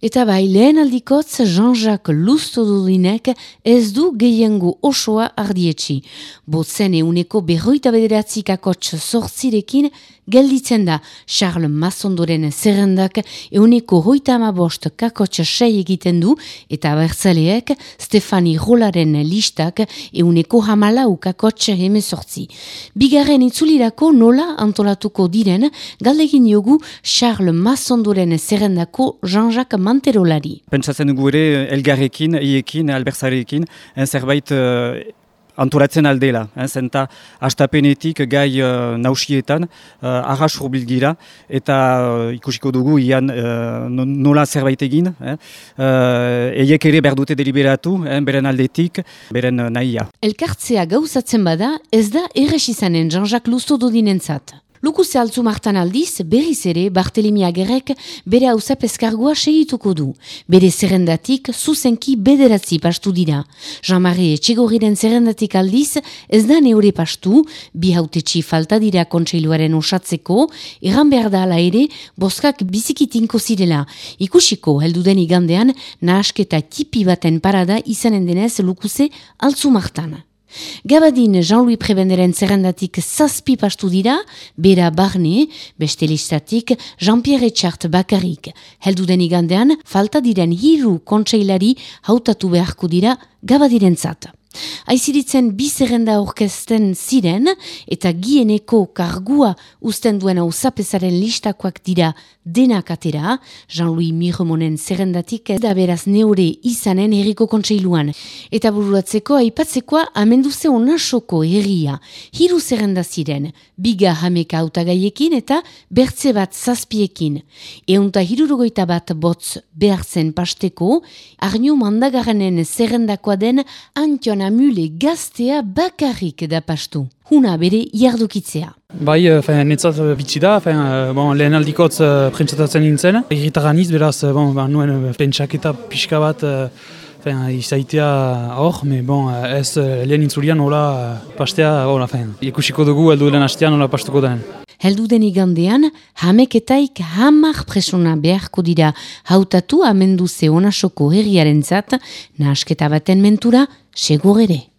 Eta bai, lehen aldikotz Jean-Jacques Lustodudinek ez du gehiengo osoa ardietxi. Botzen euneko berroita bederatzik akotx sortzirekin gelditzen da Charles Mazondoren zerrendak euneko hoita amabost kakotx sei egiten du eta bertzaleek Stefani Rolaren listak euneko hamalau kakotx sortzi. Bigarren itzulirako nola antolatuko diren galdegin jogu Charles Mazondoren zerrendako Jean-Jacques manterolari. Pentsatzen dugu ere, elgarrekin, iekin, albertzarekin, zerbait uh, antolatzen aldela. Eh, zenta, astapenetik gai uh, nausietan, uh, arras urbilgira, eta uh, ikusiko dugu, ian uh, nola zerbait egin, eh, uh, eiek ere berdute deliberatu, eh, beren aldetik, beren nahia. Elkartzea gauzatzen bada, ez da erresizanen Jean-Jacques Lusto dodinentzat. Lukuze altzu martan aldiz, berriz ere Bartelimi Agerrek bere hauza peskargoa segituko du. Bere zerrendatik zuzenki bederatzi pastu dira. Jean-Marie Etxegorriren zerrendatik aldiz ez da neure pastu, bi hautetxi falta dira kontseiluaren osatzeko, erran behar da ala ere, boskak bizikitinko zirela. Ikusiko helduden igandean, nahasketa tipi baten parada izanen denez lukuze altzu martan. Gabadin Jean-Louis Prebenderen zerrendatik zazpi pastu dira, bera barne, beste listatik Jean-Pierre Etxart bakarrik. Heldu den igandean, falta diren hiru kontseilari hautatu beharko dira Gabadiren. Aiziritzen bizerrenda orkesten ziren eta gieneko kargua usten duen zapesaren listakoak dira denak atera, Jean-Louis Miremonen zerrendatik da beraz neure izanen herriko kontseiluan. Eta buruatzeko aipatzekoa amenduze onasoko herria, hiru zerrenda ziren, biga hameka autagaiekin eta bertze bat zazpiekin. Eunta hirurogoita bat botz behartzen pasteko, arnio mandagarenen zerrendakoa den Antion amule gaztea bakarrik da pastu. Huna bere jardukitzea. Bai, uh, netzat uh, bitxi da, uh, bon, lehen aldikotz uh, prentsatatzen nintzen. Irritarra niz, beraz, bon, ba, nuen pentsaketa pixka bat uh, izaitea hor, me bon, ez lehen intzulian nola uh, pastea, hola, ikusiko dugu heldu lehen hastean nola pastuko den. Heldu den igandean, hameketaik hamar presona beharko dira hautatu amendu zeonasoko herriaren zat, nahasketa baten mentura, segur ere.